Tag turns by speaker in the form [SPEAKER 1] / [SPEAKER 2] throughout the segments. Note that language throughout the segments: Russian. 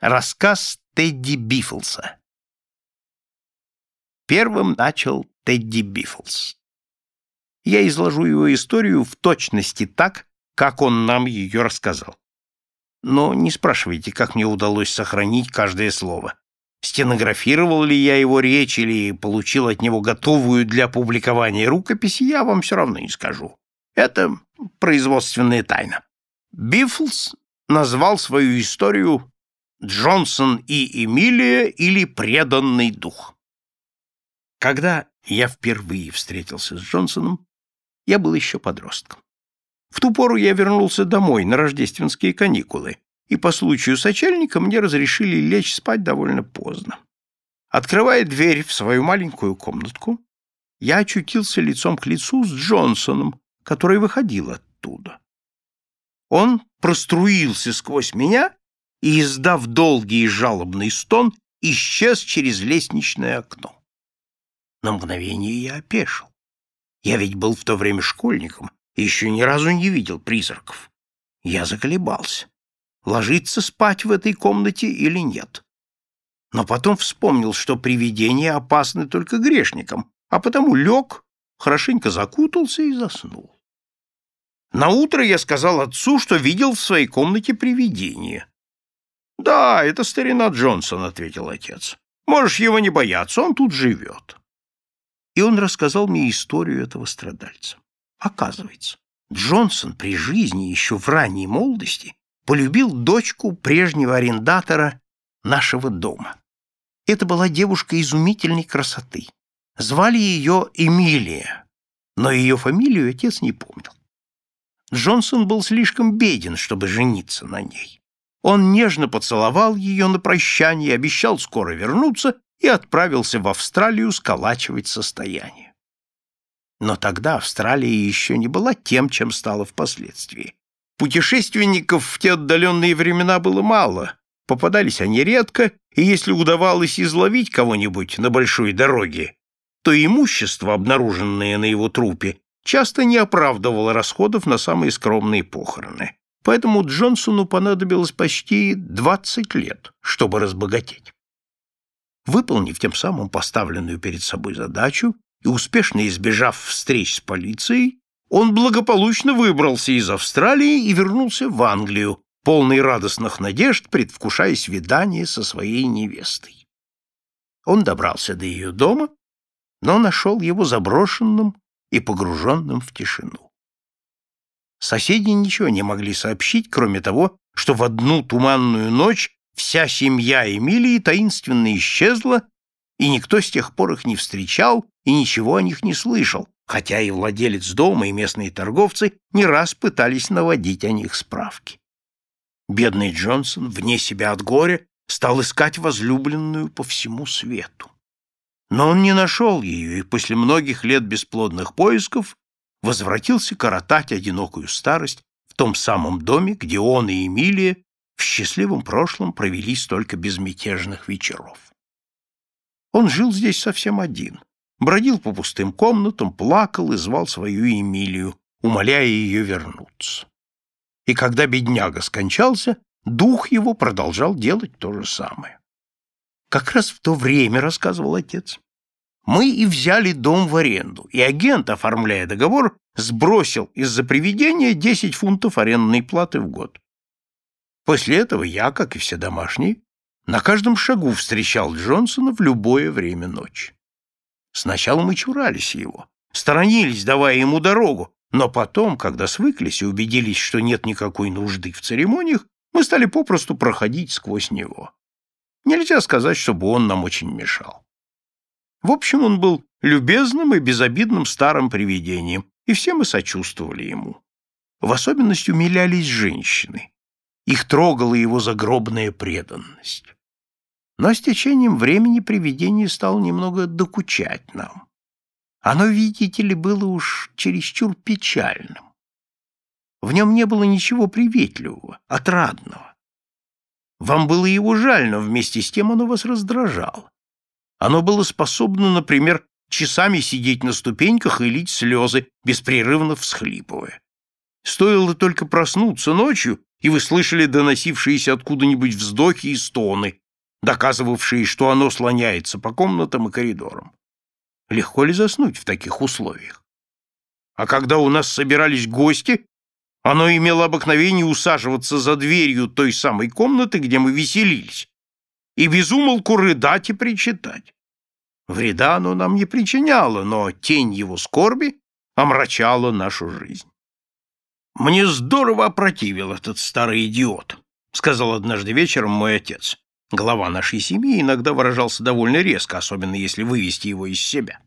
[SPEAKER 1] Рассказ Тедди Бифлса Первым начал Тедди Бифлс. Я изложу его историю в точности так, как он нам ее рассказал. Но не спрашивайте, как мне удалось сохранить каждое слово. Стенографировал ли я его речь или получил от него готовую для публикования рукопись, я вам все равно не скажу. Это производственная тайна. Бифлс назвал свою историю Джонсон и Эмилия или преданный дух. Когда я впервые встретился с Джонсоном, я был еще подростком. В ту пору я вернулся домой на рождественские каникулы, и по случаю сочельника мне разрешили лечь спать довольно поздно. Открывая дверь в свою маленькую комнатку, я очутился лицом к лицу с Джонсоном, который выходил оттуда. Он проструился сквозь меня и, издав долгий и жалобный стон, исчез через лестничное окно. На мгновение я опешил. Я ведь был в то время школьником и еще ни разу не видел призраков. Я заколебался, ложиться спать в этой комнате или нет. Но потом вспомнил, что привидения опасны только грешникам, а потому лег, хорошенько закутался и заснул. На утро я сказал отцу, что видел в своей комнате привидение. «Да, это старина Джонсон», — ответил отец. «Можешь его не бояться, он тут живет». И он рассказал мне историю этого страдальца. Оказывается, Джонсон при жизни, еще в ранней молодости, полюбил дочку прежнего арендатора нашего дома. Это была девушка изумительной красоты. Звали ее Эмилия, но ее фамилию отец не помнил. Джонсон был слишком беден, чтобы жениться на ней. Он нежно поцеловал ее на прощание, обещал скоро вернуться и отправился в Австралию сколачивать состояние. Но тогда Австралия еще не была тем, чем стала впоследствии. Путешественников в те отдаленные времена было мало, попадались они редко, и если удавалось изловить кого-нибудь на большой дороге, то имущество, обнаруженное на его трупе, часто не оправдывало расходов на самые скромные похороны поэтому Джонсону понадобилось почти 20 лет, чтобы разбогатеть. Выполнив тем самым поставленную перед собой задачу и успешно избежав встреч с полицией, он благополучно выбрался из Австралии и вернулся в Англию, полный радостных надежд, предвкушая свидание со своей невестой. Он добрался до ее дома, но нашел его заброшенным и погруженным в тишину. Соседи ничего не могли сообщить, кроме того, что в одну туманную ночь вся семья Эмилии таинственно исчезла, и никто с тех пор их не встречал и ничего о них не слышал, хотя и владелец дома, и местные торговцы не раз пытались наводить о них справки. Бедный Джонсон, вне себя от горя, стал искать возлюбленную по всему свету. Но он не нашел ее, и после многих лет бесплодных поисков возвратился коротать одинокую старость в том самом доме, где он и Эмилия в счастливом прошлом провели столько безмятежных вечеров. Он жил здесь совсем один, бродил по пустым комнатам, плакал и звал свою Эмилию, умоляя ее вернуться. И когда бедняга скончался, дух его продолжал делать то же самое. Как раз в то время, рассказывал отец, мы и взяли дом в аренду, и агент, оформляя договор, сбросил из-за приведения 10 фунтов арендной платы в год. После этого я, как и все домашние, на каждом шагу встречал Джонсона в любое время ночи. Сначала мы чурались его, сторонились, давая ему дорогу, но потом, когда свыклись и убедились, что нет никакой нужды в церемониях, мы стали попросту проходить сквозь него. Нельзя сказать, чтобы он нам очень мешал. В общем, он был любезным и безобидным старым привидением, и все мы сочувствовали ему. В особенности умилялись женщины. Их трогала его загробная преданность. Но с течением времени привидение стало немного докучать нам. Оно, видите ли, было уж чересчур печальным. В нем не было ничего приветливого, отрадного. Вам было его жаль, но вместе с тем оно вас раздражало. Оно было способно, например, часами сидеть на ступеньках и лить слезы, беспрерывно всхлипывая. Стоило только проснуться ночью, и вы слышали доносившиеся откуда-нибудь вздохи и стоны, доказывавшие, что оно слоняется по комнатам и коридорам. Легко ли заснуть в таких условиях? А когда у нас собирались гости, оно имело обыкновение усаживаться за дверью той самой комнаты, где мы веселились, и безумолку рыдать и причитать. Вреда оно нам не причиняло, но тень его скорби омрачала нашу жизнь. «Мне здорово опротивил этот старый идиот», — сказал однажды вечером мой отец. Глава нашей семьи иногда выражался довольно резко, особенно если вывести его из себя.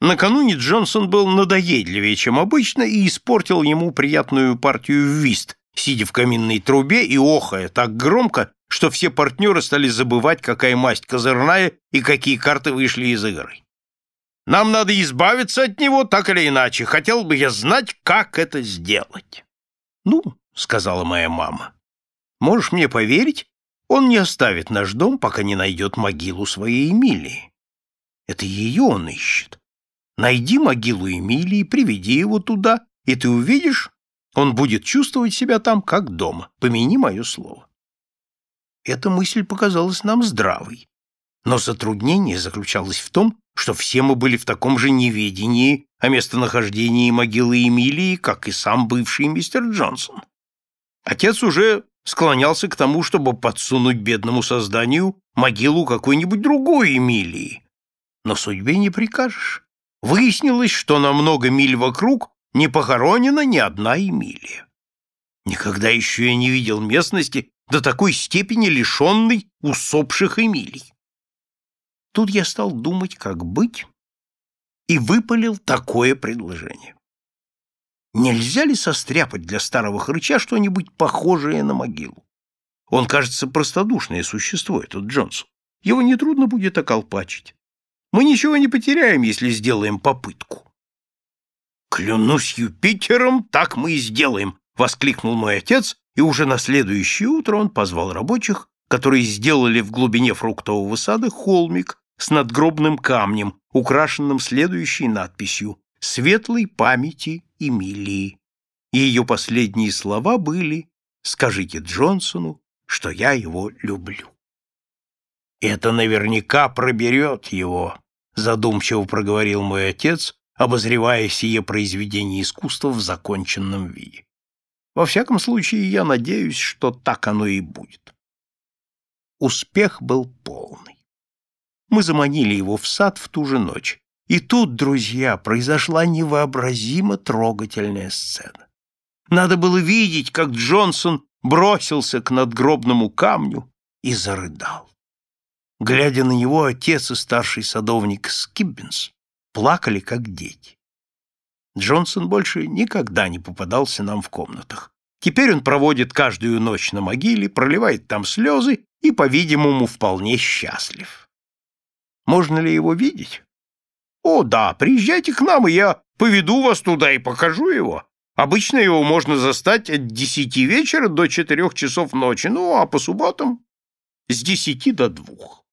[SPEAKER 1] Накануне Джонсон был надоедливее, чем обычно, и испортил ему приятную партию в вист, сидя в каминной трубе и охая так громко, что все партнеры стали забывать, какая масть козырная и какие карты вышли из игры. Нам надо избавиться от него так или иначе. Хотел бы я знать, как это сделать. Ну, сказала моя мама, можешь мне поверить, он не оставит наш дом, пока не найдет могилу своей Эмилии. Это ее он ищет. Найди могилу Эмилии, приведи его туда, и ты увидишь, он будет чувствовать себя там, как дома. Помяни мое слово. Эта мысль показалась нам здравой. Но затруднение заключалось в том, что все мы были в таком же неведении о местонахождении могилы Эмилии, как и сам бывший мистер Джонсон. Отец уже склонялся к тому, чтобы подсунуть бедному созданию могилу какой-нибудь другой Эмилии. Но судьбе не прикажешь. Выяснилось, что на много миль вокруг не похоронена ни одна Эмилия. Никогда еще я не видел местности до такой степени лишенной усопших Эмилий. Тут я стал думать, как быть, и выпалил такое предложение. Нельзя ли состряпать для старого хрыча что-нибудь похожее на могилу? Он, кажется, простодушное существо, этот Джонсон. Его нетрудно будет околпачить. Мы ничего не потеряем, если сделаем попытку. «Клянусь Юпитером, так мы и сделаем!» — воскликнул мой отец, и уже на следующее утро он позвал рабочих, которые сделали в глубине фруктового сада холмик с надгробным камнем, украшенным следующей надписью «Светлой памяти Эмилии». И ее последние слова были «Скажите Джонсону, что я его люблю». «Это наверняка проберет его», — задумчиво проговорил мой отец, обозревая сие произведение искусства в законченном виде. «Во всяком случае, я надеюсь, что так оно и будет». Успех был полный. Мы заманили его в сад в ту же ночь. И тут, друзья, произошла невообразимо трогательная сцена. Надо было видеть, как Джонсон бросился к надгробному камню и зарыдал. Глядя на него, отец и старший садовник Скиббинс плакали, как дети. Джонсон больше никогда не попадался нам в комнатах. Теперь он проводит каждую ночь на могиле, проливает там слезы и, по-видимому, вполне счастлив. Можно ли его видеть? О, да, приезжайте к нам, и я поведу вас туда и покажу его. Обычно его можно застать от десяти вечера до четырех часов ночи, ну, а по субботам с десяти до двух.